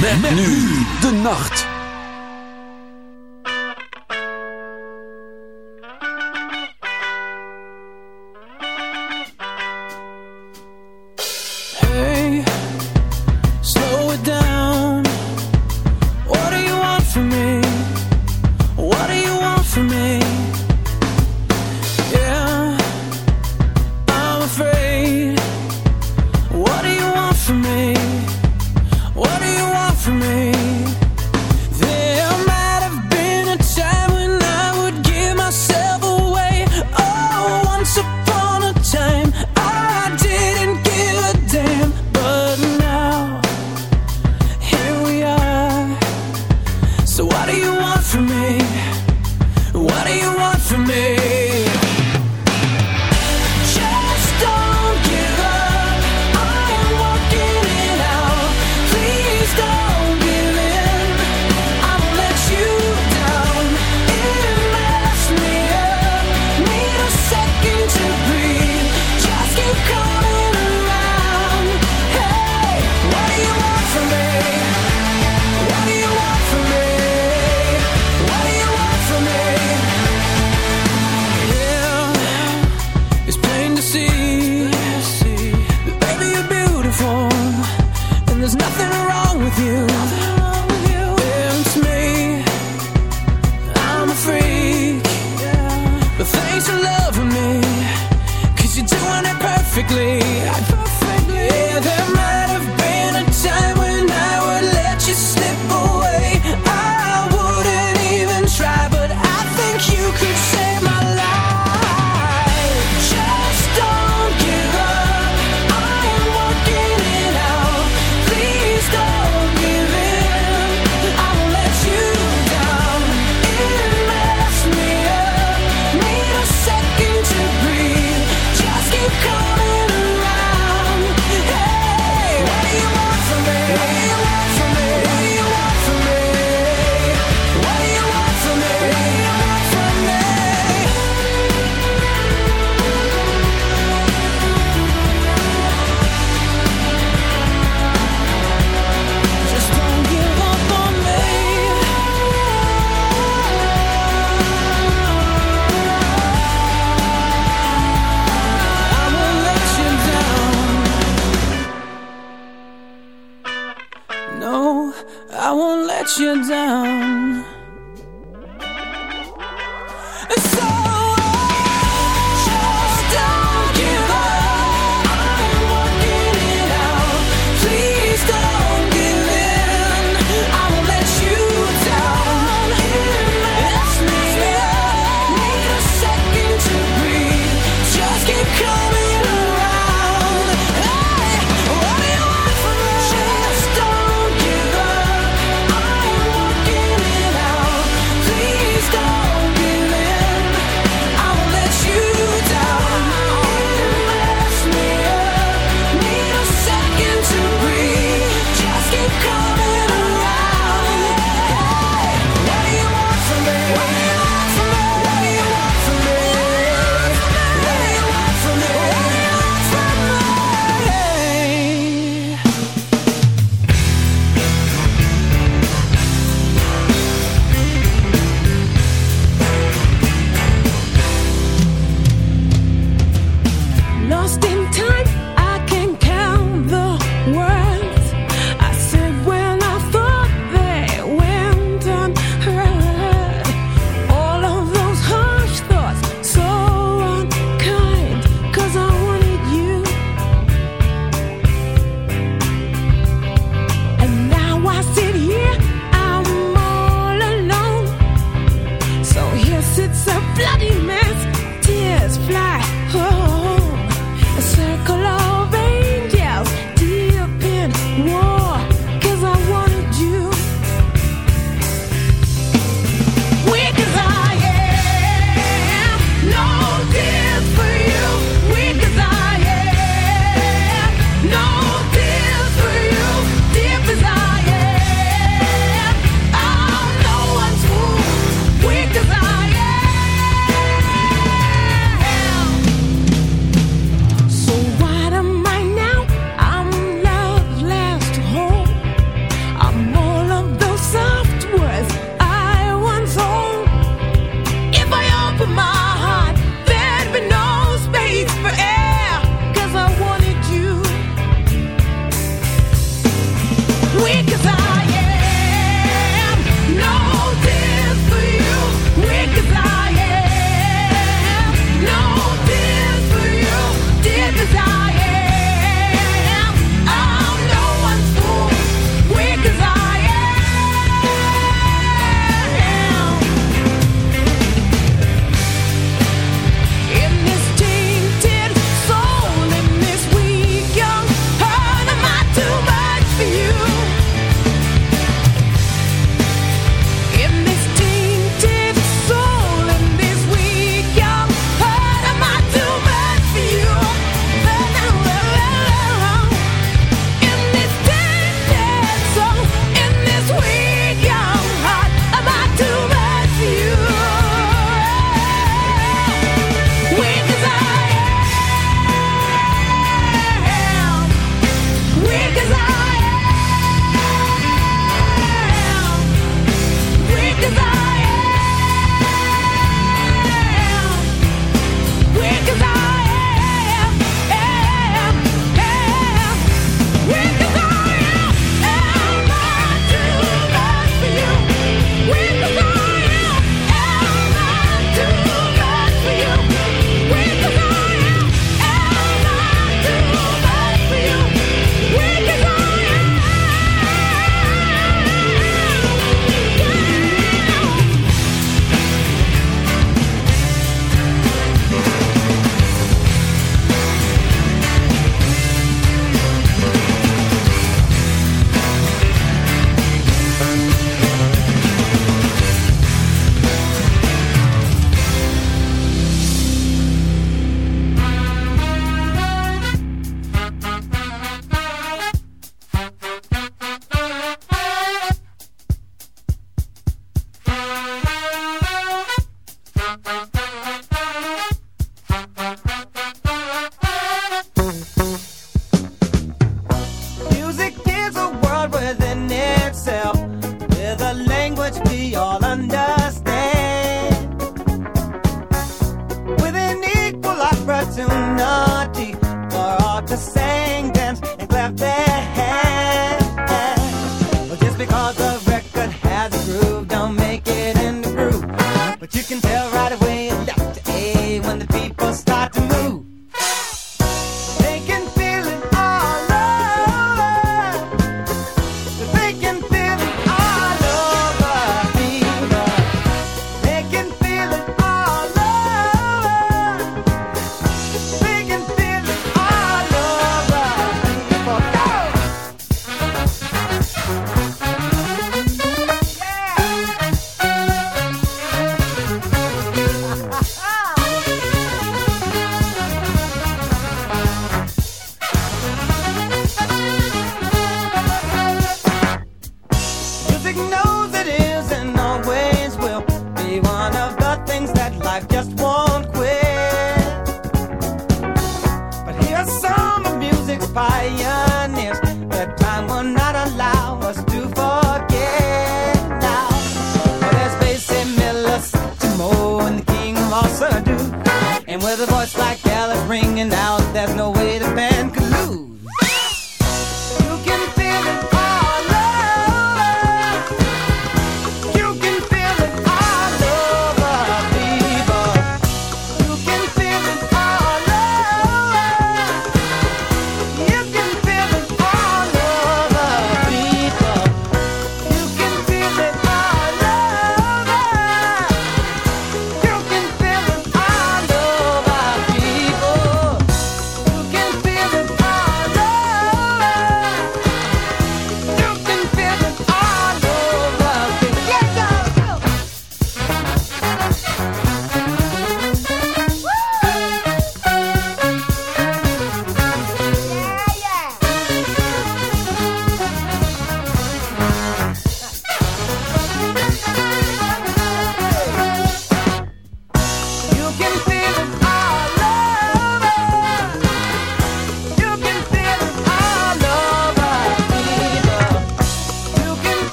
Met, nu de nacht.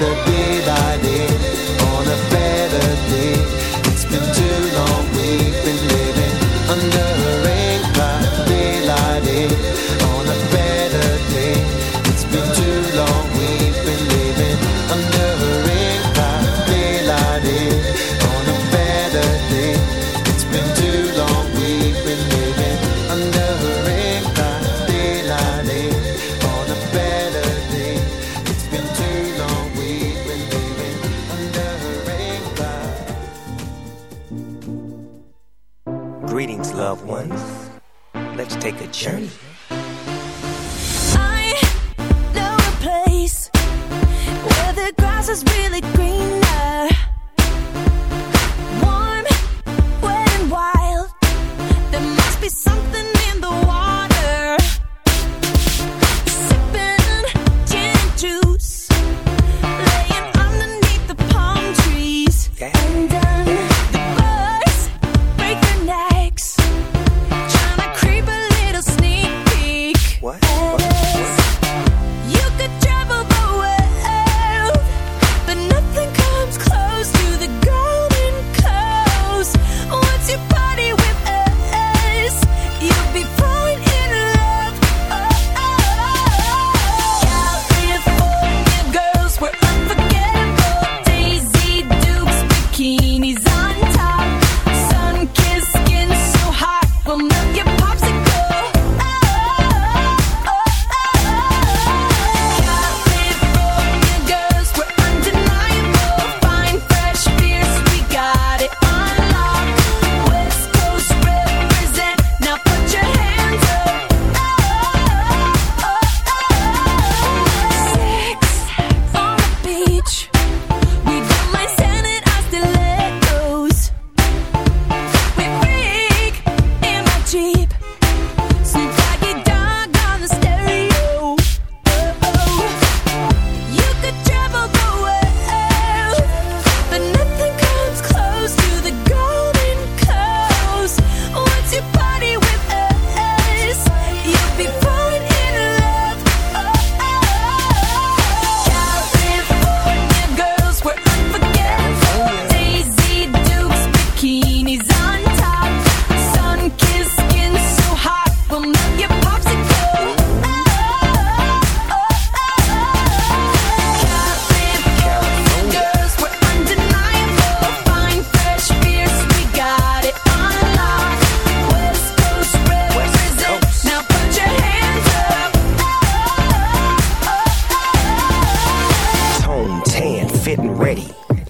that Journey.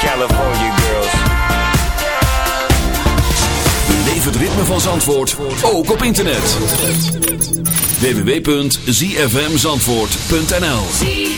California girls. Leef het ritme van Zandvoort ook op internet. www.zfmzandvoort.nl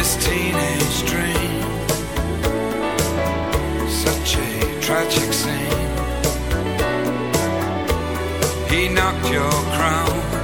this teenage dream. Such a tragic scene. He knocked your crown.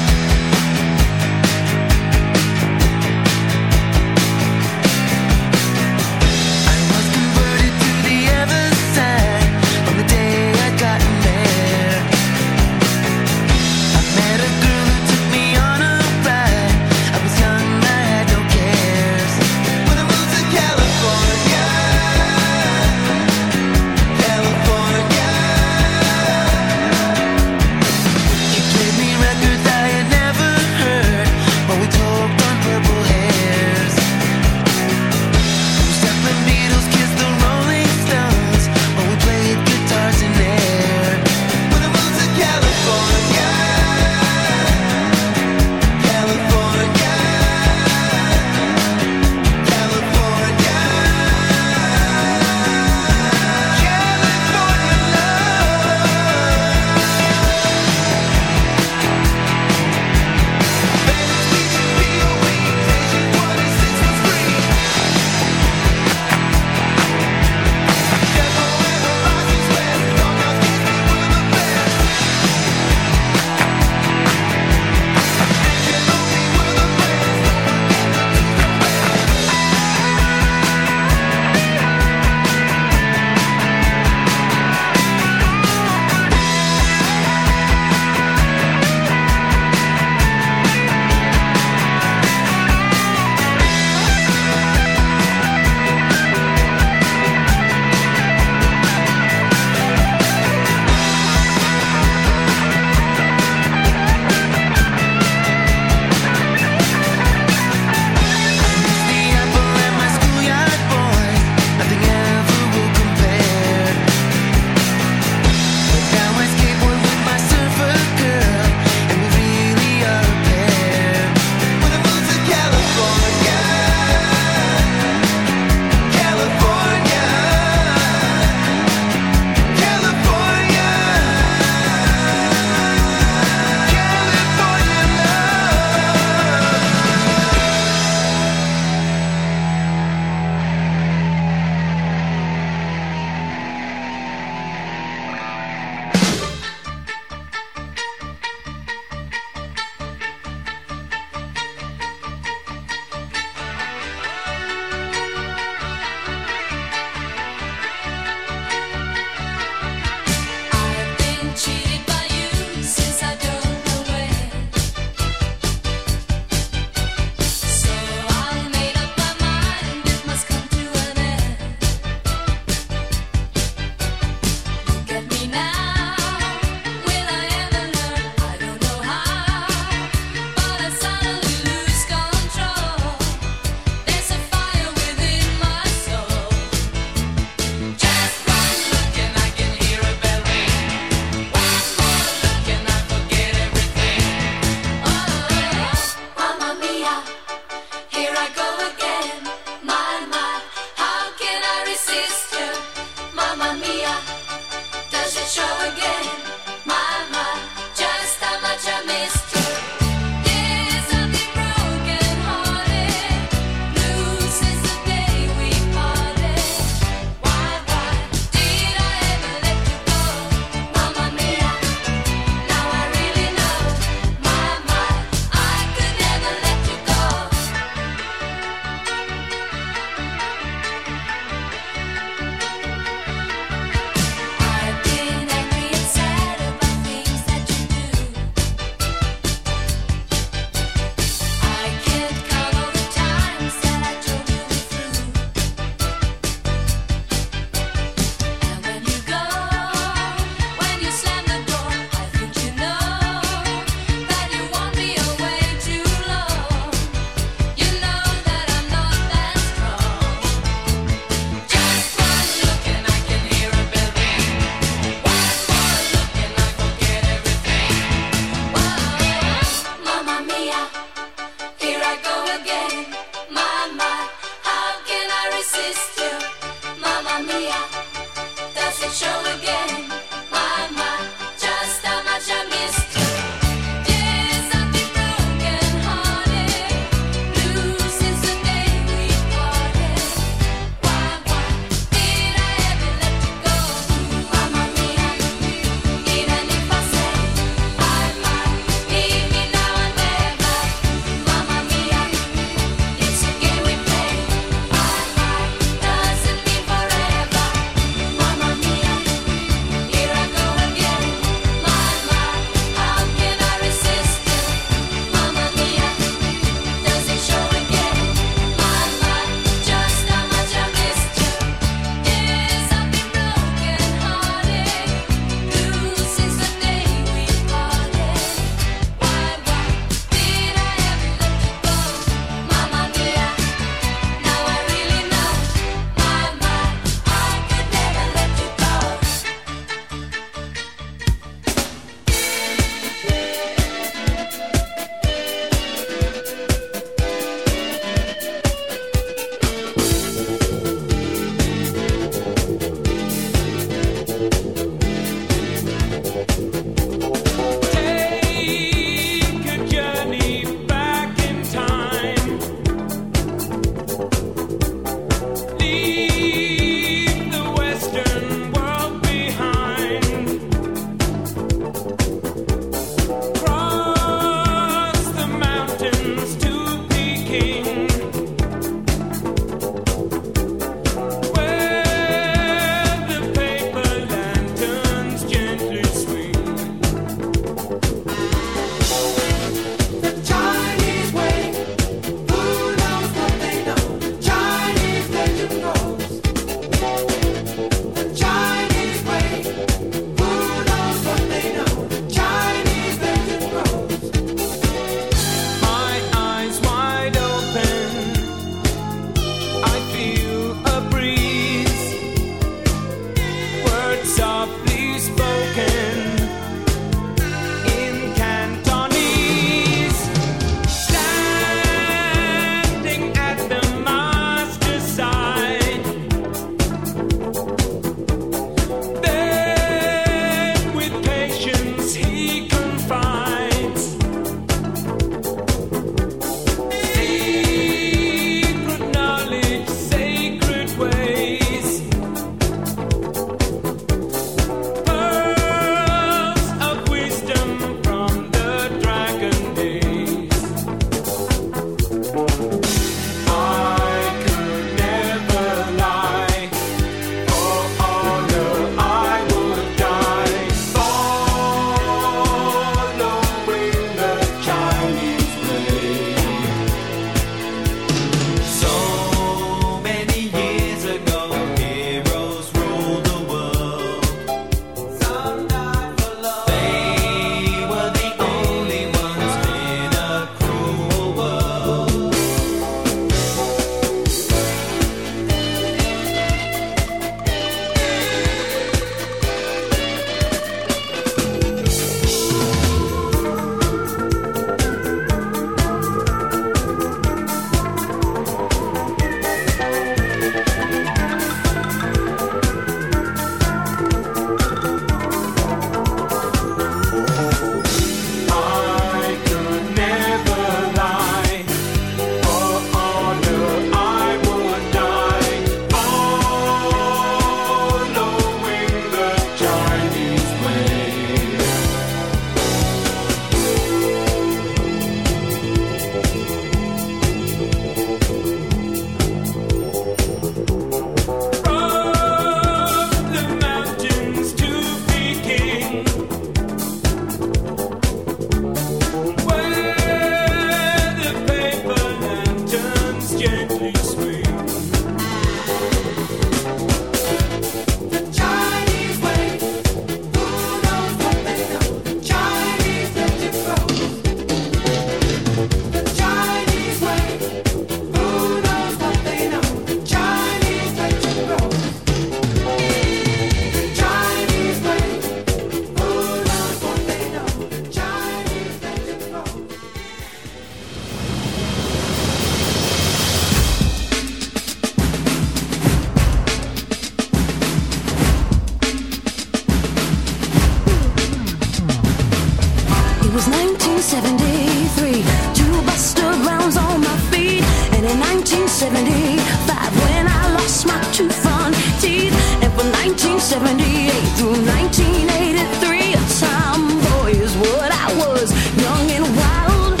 1975 when I lost my two front teeth, and from 1978 through 1983, a tomboy is what I was, young and wild,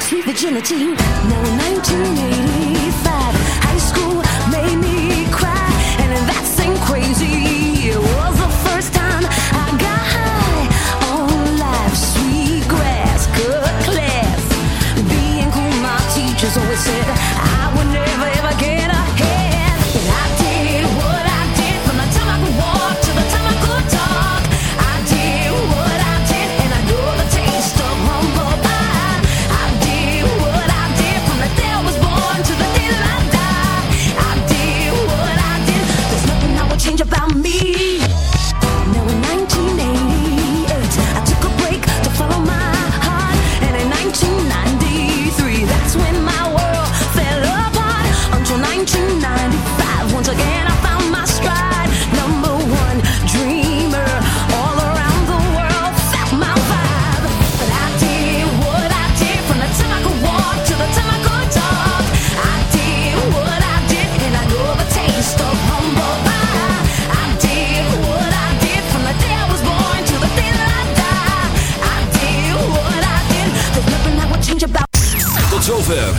sweet virginity. Now in 1980.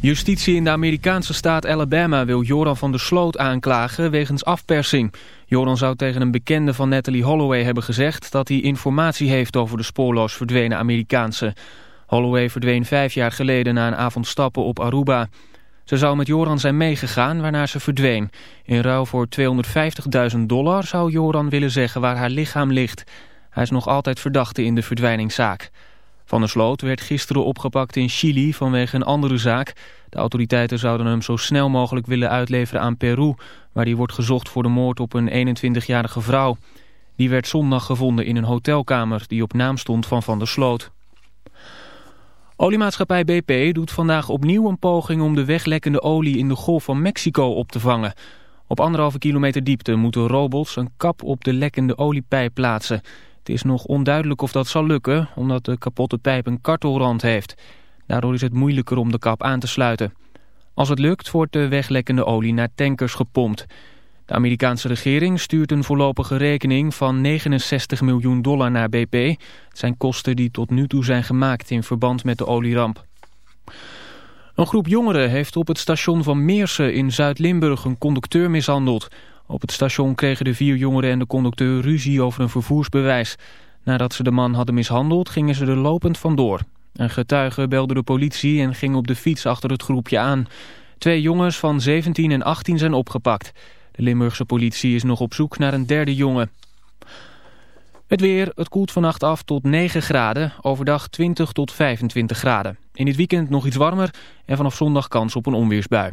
Justitie in de Amerikaanse staat Alabama wil Joran van der Sloot aanklagen wegens afpersing. Joran zou tegen een bekende van Natalie Holloway hebben gezegd... dat hij informatie heeft over de spoorloos verdwenen Amerikaanse. Holloway verdween vijf jaar geleden na een avond stappen op Aruba. Ze zou met Joran zijn meegegaan, waarna ze verdween. In ruil voor 250.000 dollar zou Joran willen zeggen waar haar lichaam ligt. Hij is nog altijd verdachte in de verdwijningszaak. Van der Sloot werd gisteren opgepakt in Chili vanwege een andere zaak. De autoriteiten zouden hem zo snel mogelijk willen uitleveren aan Peru... waar hij wordt gezocht voor de moord op een 21-jarige vrouw. Die werd zondag gevonden in een hotelkamer die op naam stond van Van der Sloot. Oliemaatschappij BP doet vandaag opnieuw een poging om de weglekkende olie in de Golf van Mexico op te vangen. Op anderhalve kilometer diepte moeten robots een kap op de lekkende oliepijp plaatsen. Het is nog onduidelijk of dat zal lukken, omdat de kapotte pijp een kartelrand heeft. Daardoor is het moeilijker om de kap aan te sluiten. Als het lukt, wordt de weglekkende olie naar tankers gepompt. De Amerikaanse regering stuurt een voorlopige rekening van 69 miljoen dollar naar BP. Het zijn kosten die tot nu toe zijn gemaakt in verband met de olieramp. Een groep jongeren heeft op het station van Meersen in Zuid-Limburg een conducteur mishandeld. Op het station kregen de vier jongeren en de conducteur ruzie over een vervoersbewijs. Nadat ze de man hadden mishandeld, gingen ze er lopend vandoor. Een getuige belde de politie en ging op de fiets achter het groepje aan. Twee jongens van 17 en 18 zijn opgepakt. De Limburgse politie is nog op zoek naar een derde jongen. Het weer, het koelt vannacht af tot 9 graden, overdag 20 tot 25 graden. In het weekend nog iets warmer en vanaf zondag kans op een onweersbui.